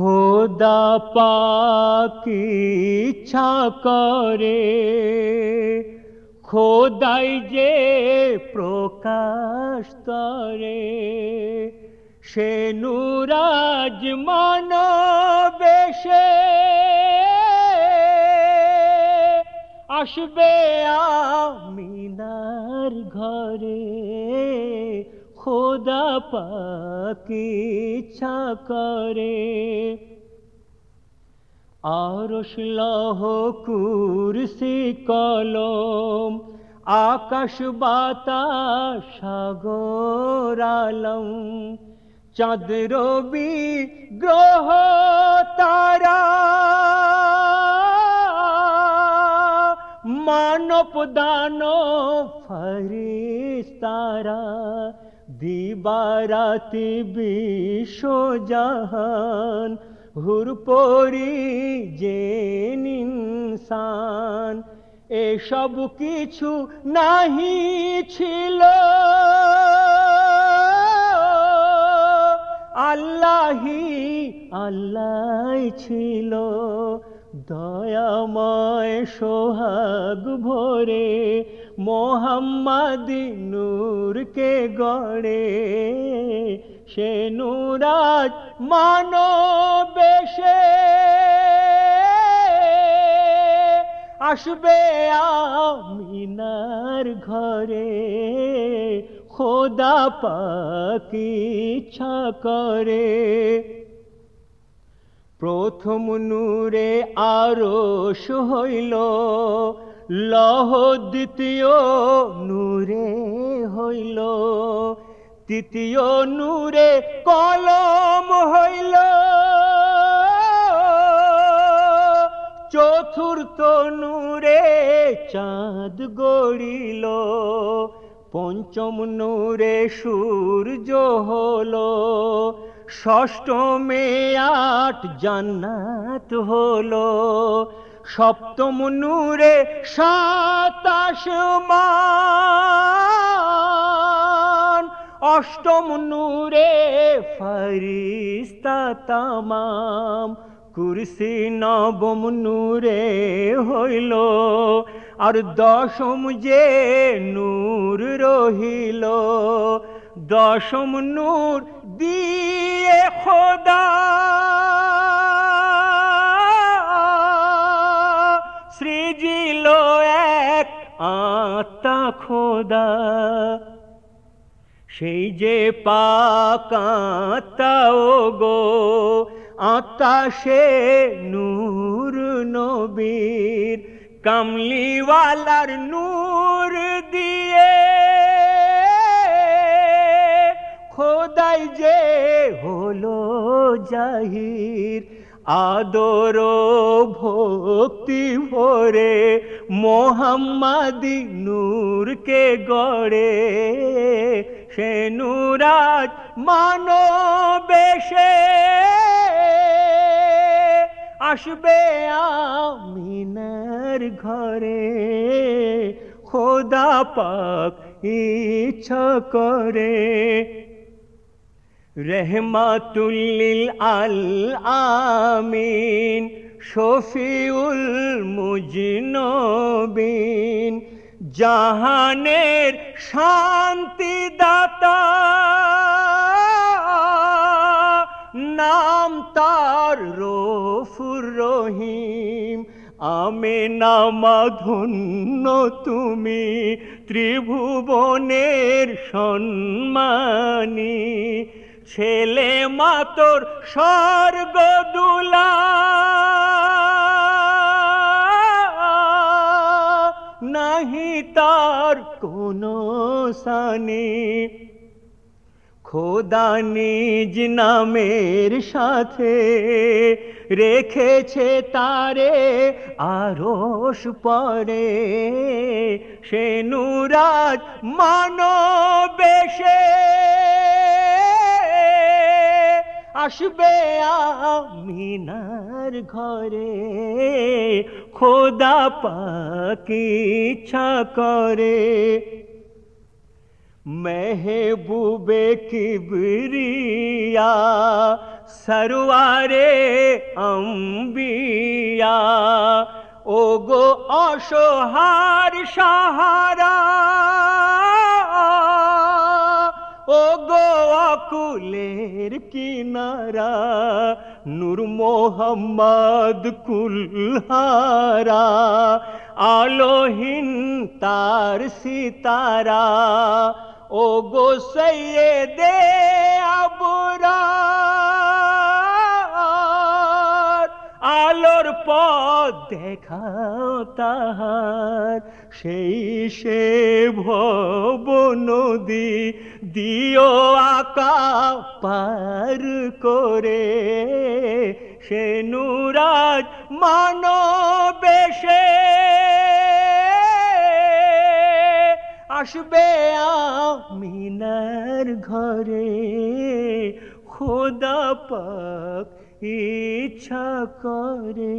খোদা পাকি ইচ্ছা করে খোদাই যে প্রকাশ তরে সে নুরাজ মানবেশে আসবে আমিনার ঘরে। খোদা পাকি ইচ্ছা করে আরশ লহ কুরসি কলম, আকাশ বাতাস সাগর আলম। চাঁদ রবি গ্রহ তারা, মানব দানব ফরিস্তারা। দিবারাতি বিশ্ব জাহান হুরপরি যে ইনসান এসব কিছু নাহি ছিল। আল্লাহি আল্লাহ ছিল। দয়াময় সোহাগ ভরে মোহাম্মদি নূরকে গড়ে সে নুরাজ মানবেশে। আসবে আমিনার ঘরে, খোদা পাকি ইচ্ছা করে। প্রথম নূরে আরশ হইল, লহ দ্বিতীয় নূরে হইল। তৃতীয় নূরে কলম হইল, চতুর্থ নূরে চাঁদ গড়িল, পঞ্চম নূরে সূর্য হলো। ষষ্ঠমে আট জান্নাত হলো, সপ্তম নূরে সাতাশ মান, অষ্টম নূরে ফরিস্তা তামাম, কুরসি নবম নূরে হইল, আর দশম যে নূর রহিল দশম নূর দিয়ে খোদা। সৃজিল এক আত্মা খোদা। সেই যে পাকাতা ও গো সে নূর নবীর। কামলিওয়ালার নূর দিয়ে যে হলো জাহির, আদর ভক্তি ভরে মোহাম্মদি নূরকে গড়ে। সে নুরাজ মানবেশে আসবে আমিনার ঘরে, খোদা পাক ইচ্ছা করে। রহমাতুল্লিল আল আমিন শফিউল মুজনবিন, জাহানের শান্তি দাতা নাম তার রফুর রহিম আমে নামাধন্য তুমি, ত্রিভুবনের সম্মানী ছেলে মাতর স্বর্গদুলা নাহি তার কোনো সানি। খোদা নিজ নামের সাথে রেখেছে তারে আরস পরে। সে নুরাজ মানবেশে আসবে আমিনার ঘরে, খোদা পাকি ইচ্ছা করে। মেহবুবে কিবরিয়া, সরওয়ারে অম্বিয়া ও গো অসহার সাহারা ও গো অকুলের কিনারা নূর মোহাম্মদ কুলহারা আলোহীন তার সিতারা ও গো সৈয়দে আবরা পথ দেখাও তাহার সেই সে ভব নদী দিও আকা পার করে। সে নুরাজ মানবেশে আসবে আমিনার ঘরে। খোদা পাক ইচ্ছা করে